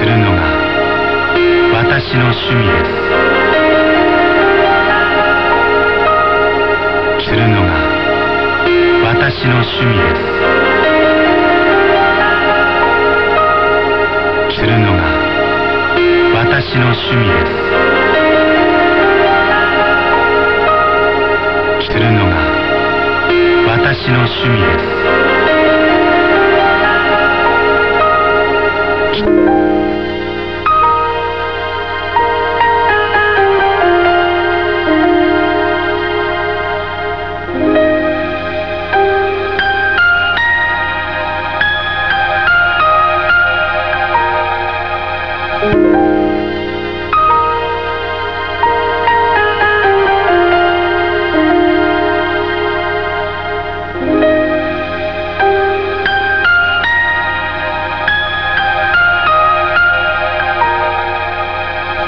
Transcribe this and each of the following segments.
するのが私の趣味です。するのが私の趣味です。するのが私の趣味です。するのが私の趣味です。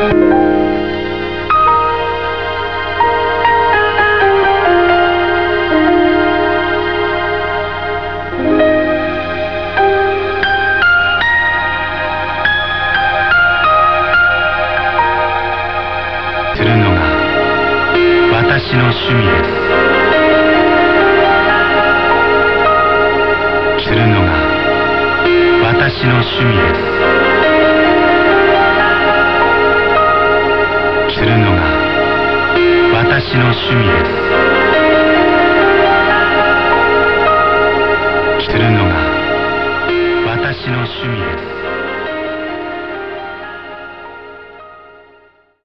するのが私の趣味です。するのが私の趣味です。私の趣味です。着るのが私の趣味です